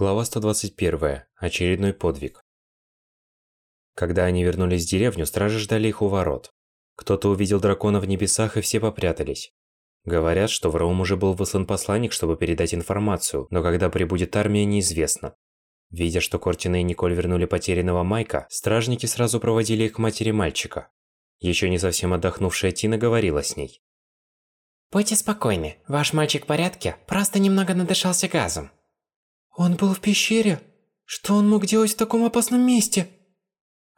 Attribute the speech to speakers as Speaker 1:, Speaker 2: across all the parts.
Speaker 1: Глава 121. Очередной подвиг. Когда они вернулись в деревню, стражи ждали их у ворот. Кто-то увидел дракона в небесах, и все попрятались. Говорят, что в Роум уже был выслан посланник, чтобы передать информацию, но когда прибудет армия, неизвестно. Видя, что Кортина и Николь вернули потерянного Майка, стражники сразу проводили их к матери мальчика. Еще не совсем отдохнувшая Тина говорила с ней.
Speaker 2: «Будьте спокойны, ваш мальчик в порядке, просто немного надышался газом».
Speaker 3: Он был в пещере? Что он мог делать в таком опасном месте?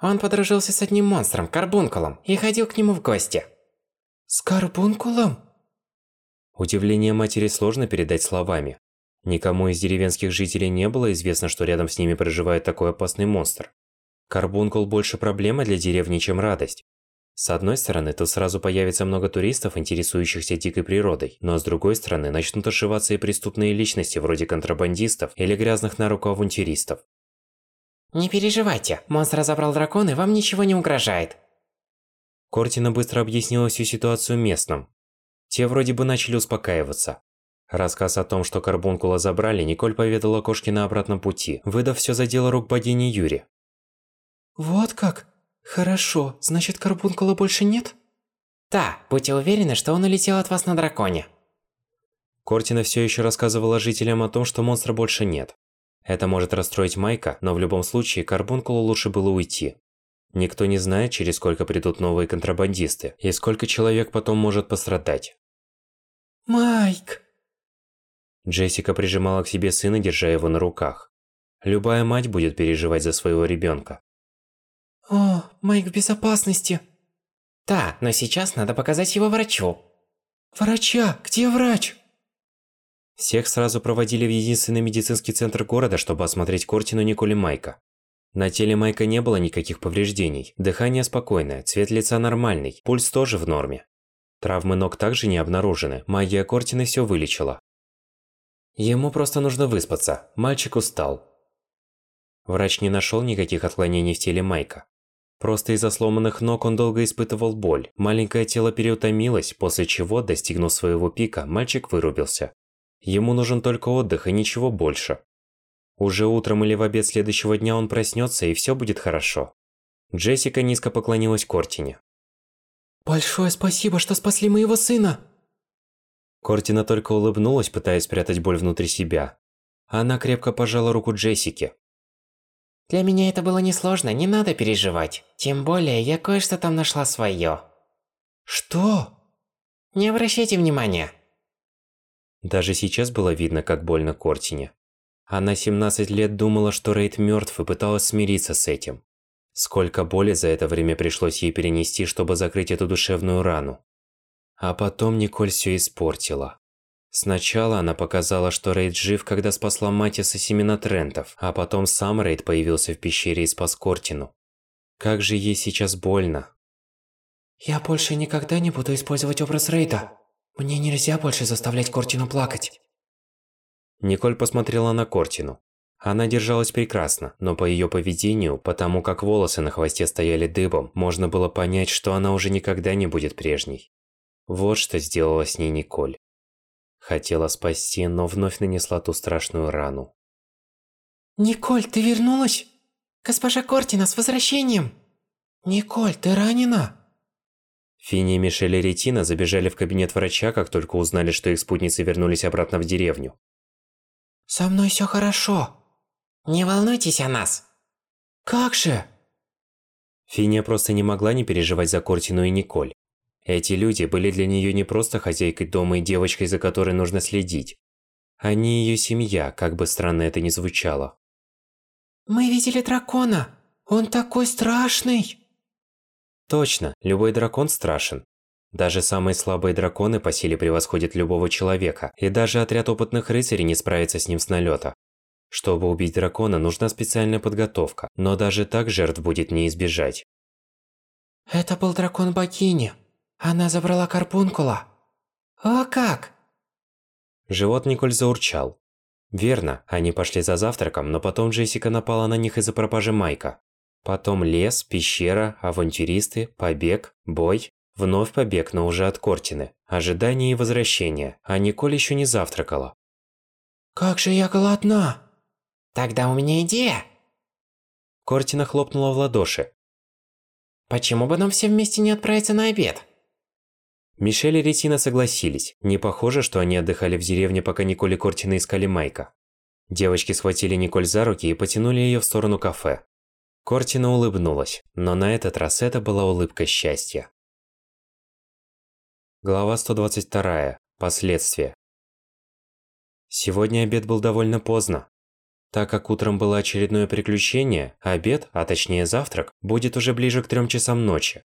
Speaker 2: Он подружился с одним монстром, Карбункулом, и ходил к нему в гости.
Speaker 3: С Карбункулом?
Speaker 1: Удивление матери сложно передать словами. Никому из деревенских жителей не было известно, что рядом с ними проживает такой опасный монстр. Карбункул больше проблема для деревни, чем радость. С одной стороны, тут сразу появится много туристов, интересующихся дикой природой, но с другой стороны, начнут ошиваться и преступные личности, вроде контрабандистов или грязных на руку авантюристов.
Speaker 2: Не переживайте, монстр забрал дракон и вам ничего не угрожает.
Speaker 1: Кортина быстро объяснила всю ситуацию местным. Те вроде бы начали успокаиваться. Рассказ о том, что Карбункула забрали, Николь поведала кошке на обратном пути, выдав все за дело рук богини Юри.
Speaker 3: «Вот как? Хорошо, значит Карбункула больше нет?
Speaker 2: Да, будьте уверены, что он улетел от вас на драконе.
Speaker 1: Кортина все еще рассказывала жителям о том, что монстра больше нет. Это может расстроить Майка, но в любом случае Карбункулу лучше было уйти. Никто не знает, через сколько придут новые контрабандисты, и сколько человек потом может пострадать.
Speaker 3: Майк!
Speaker 1: Джессика прижимала к себе сына, держа его на руках. Любая мать будет переживать за своего ребенка.
Speaker 3: О, Майк в безопасности.
Speaker 2: Да, но сейчас надо показать его врачу.
Speaker 3: Врача? Где врач?
Speaker 1: Всех сразу проводили в единственный медицинский центр города, чтобы осмотреть Кортину Николи Майка. На теле Майка не было никаких повреждений. Дыхание спокойное, цвет лица нормальный, пульс тоже в норме. Травмы ног также не обнаружены, магия Кортины все вылечила. Ему просто нужно выспаться, мальчик устал. Врач не нашел никаких отклонений в теле Майка. Просто из-за сломанных ног он долго испытывал боль. Маленькое тело переутомилось, после чего, достигнув своего пика, мальчик вырубился. Ему нужен только отдых и ничего больше. Уже утром или в обед следующего дня он проснется и все будет хорошо. Джессика низко поклонилась Кортине.
Speaker 3: Большое спасибо, что спасли моего сына!
Speaker 1: Кортина только улыбнулась, пытаясь спрятать боль внутри себя. Она крепко пожала руку Джессике.
Speaker 2: Для меня это было несложно, не надо переживать. Тем более, я кое-что там нашла свое.
Speaker 3: Что?
Speaker 2: Не обращайте внимания.
Speaker 1: Даже сейчас было видно, как больно Кортине. Она 17 лет думала, что Рейд мертв и пыталась смириться с этим. Сколько боли за это время пришлось ей перенести, чтобы закрыть эту душевную рану. А потом Николь все испортила. Сначала она показала, что Рейд жив, когда спасла Матиса семена Трентов, а потом сам Рейд появился в пещере и спас Кортину. Как же ей сейчас больно.
Speaker 3: Я больше никогда не буду использовать образ Рейда. Мне нельзя больше заставлять Кортину плакать.
Speaker 1: Николь посмотрела на Кортину. Она держалась прекрасно, но по ее поведению, потому как волосы на хвосте стояли дыбом, можно было понять, что она уже никогда не будет прежней. Вот что сделала с ней Николь. Хотела спасти, но вновь нанесла ту страшную рану.
Speaker 3: Николь, ты вернулась?
Speaker 2: Госпожа Кортина, с возвращением!
Speaker 3: Николь, ты ранена?
Speaker 1: Финни, Мишель и Ретина забежали в кабинет врача, как только узнали, что их спутницы вернулись обратно в деревню.
Speaker 3: Со мной все хорошо.
Speaker 2: Не волнуйтесь о нас.
Speaker 3: Как же?
Speaker 1: Финия просто не могла не переживать за Кортину и Николь. Эти люди были для нее не просто хозяйкой дома и девочкой, за которой нужно следить. Они ее семья, как бы странно это ни звучало.
Speaker 3: Мы видели дракона. Он такой страшный.
Speaker 1: Точно, любой дракон страшен. Даже самые слабые драконы по силе превосходят любого человека, и даже отряд опытных рыцарей не справится с ним с налета. Чтобы убить дракона, нужна специальная подготовка, но даже так жертв будет не избежать.
Speaker 3: Это был дракон богини. Она забрала карпункула. О как!
Speaker 1: Живот Николь заурчал. Верно, они пошли за завтраком, но потом Джессика напала на них из-за пропажи Майка. Потом лес, пещера, авантюристы, побег, бой. Вновь побег, но уже от Кортины. Ожидание и возвращение, а Николь еще не завтракала.
Speaker 3: Как же я голодна!
Speaker 2: Тогда у меня идея.
Speaker 1: Кортина хлопнула в ладоши.
Speaker 2: Почему бы нам все вместе не отправиться на обед?
Speaker 1: Мишель и Ретина согласились. Не похоже, что они отдыхали в деревне, пока Николь и Кортина искали Майка. Девочки схватили Николь за руки и потянули ее в сторону кафе. Кортина улыбнулась, но на этот раз это была улыбка счастья. Глава 122. Последствия. Сегодня обед был довольно поздно. Так как утром было очередное приключение, обед, а точнее завтрак, будет уже ближе к трем часам ночи.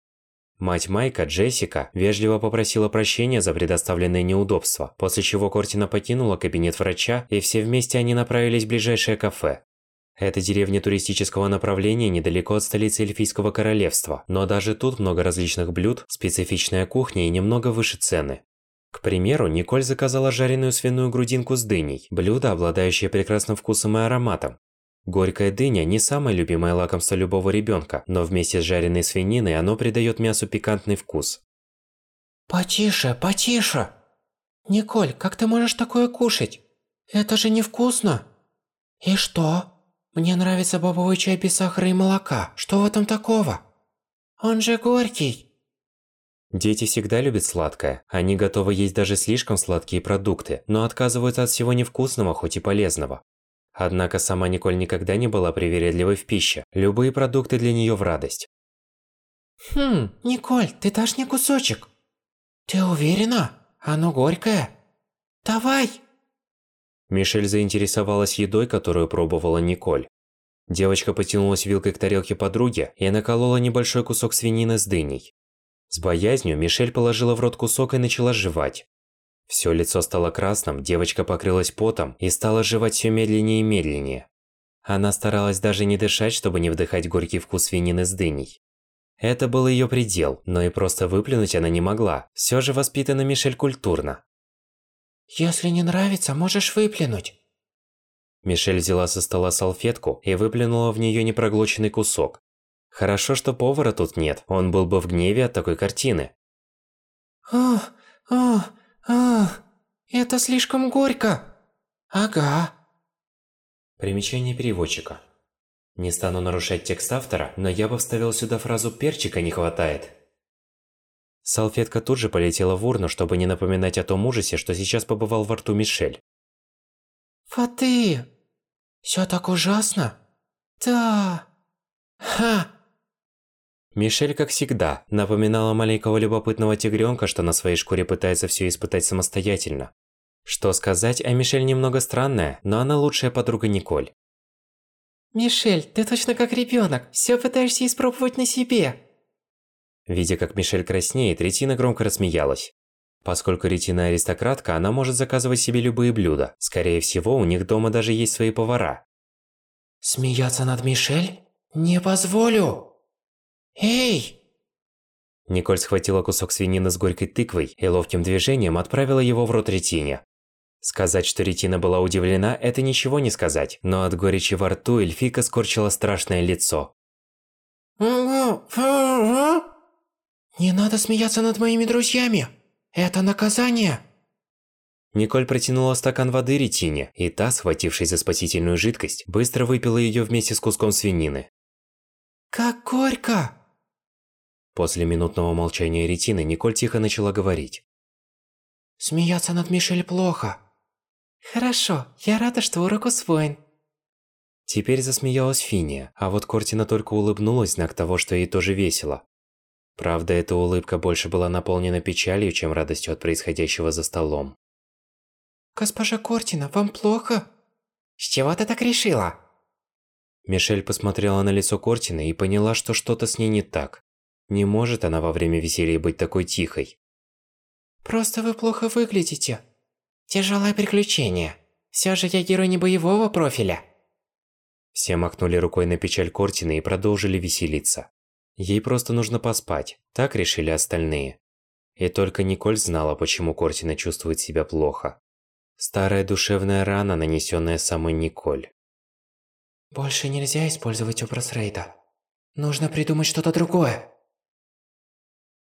Speaker 1: Мать Майка, Джессика, вежливо попросила прощения за предоставленные неудобства, после чего Кортина покинула кабинет врача, и все вместе они направились в ближайшее кафе. Это деревня туристического направления недалеко от столицы Эльфийского королевства, но даже тут много различных блюд, специфичная кухня и немного выше цены. К примеру, Николь заказала жареную свиную грудинку с дыней, блюдо, обладающее прекрасным вкусом и ароматом. Горькая дыня не самое любимое лакомство любого ребенка, но вместе с жареной свининой оно придает мясу пикантный вкус.
Speaker 3: Потише, потише. Николь, как ты можешь такое кушать? Это же невкусно. И что? Мне нравится бобовый чай без сахара и молока. Что в этом такого? Он же горький.
Speaker 1: Дети всегда любят сладкое. Они готовы есть даже слишком сладкие продукты, но отказываются от всего невкусного, хоть и полезного. Однако сама Николь никогда не была привередливой в пище. Любые продукты для нее в радость.
Speaker 3: Хм, Николь, ты дашь мне кусочек? Ты уверена? Оно горькое? Давай!
Speaker 1: Мишель заинтересовалась едой, которую пробовала Николь. Девочка потянулась вилкой к тарелке подруги и наколола небольшой кусок свинины с дыней. С боязнью Мишель положила в рот кусок и начала жевать. Всё лицо стало красным, девочка покрылась потом и стала жевать всё медленнее и медленнее. Она старалась даже не дышать, чтобы не вдыхать горький вкус свинины с дыней. Это был её предел, но и просто выплюнуть она не могла. Всё же воспитана Мишель культурно.
Speaker 3: Если не нравится, можешь выплюнуть.
Speaker 1: Мишель взяла со стола салфетку и выплюнула в неё непроглоченный кусок. Хорошо, что повара тут нет, он был бы в гневе от такой картины.
Speaker 3: Ах, ах, ах, это слишком горько. Ага.
Speaker 1: Примечание переводчика. Не стану нарушать текст автора, но я бы вставил сюда фразу «перчика не хватает». Салфетка тут же полетела в урну, чтобы не напоминать о том ужасе, что сейчас побывал во рту Мишель.
Speaker 3: Фаты! Всё так ужасно? Да. Ха!
Speaker 1: Мишель, как всегда, напоминала маленького любопытного тигренка, что на своей шкуре пытается все испытать самостоятельно. Что сказать, а Мишель немного странная, но она лучшая подруга Николь.
Speaker 3: Мишель, ты точно как ребенок, все пытаешься испробовать на себе.
Speaker 1: Видя, как Мишель краснеет, Ретина громко рассмеялась. Поскольку Ретина аристократка, она может заказывать себе любые блюда. Скорее всего, у них дома даже есть свои повара.
Speaker 3: Смеяться над Мишель? Не позволю! Эй!
Speaker 1: Николь схватила кусок свинины с горькой тыквой и ловким движением отправила его в рот Ретине. Сказать, что Ретина была удивлена, это ничего не сказать, но от горечи во рту эльфика скорчила страшное лицо.
Speaker 3: Не надо смеяться над моими друзьями! Это наказание!
Speaker 1: Николь протянула стакан воды Ретине, и та, схватившись за спасительную жидкость, быстро выпила ее вместе с куском свинины.
Speaker 3: Как горько!
Speaker 1: После минутного молчания Ретины Николь тихо начала говорить.
Speaker 3: Смеяться над Мишель плохо. Хорошо, я рада, что урок усвоен.
Speaker 1: Теперь засмеялась Финия, а вот Кортина только улыбнулась, знак того, что ей тоже весело. Правда, эта улыбка больше была наполнена печалью, чем радостью от происходящего за столом.
Speaker 3: Госпожа Кортина, вам плохо?
Speaker 2: С чего ты так решила?
Speaker 1: Мишель посмотрела на лицо Кортины и поняла, что что-то с ней не так. Не может она во время веселья быть такой тихой.
Speaker 3: Просто вы плохо выглядите.
Speaker 2: Тяжелое приключение. Все же я герой не боевого профиля.
Speaker 1: Все махнули рукой на печаль Кортины и продолжили веселиться. Ей просто нужно поспать, так решили остальные. И только Николь знала, почему Кортина чувствует себя плохо. Старая душевная рана, нанесенная самой Николь.
Speaker 3: Больше нельзя использовать образ Рейда. Нужно придумать что-то другое.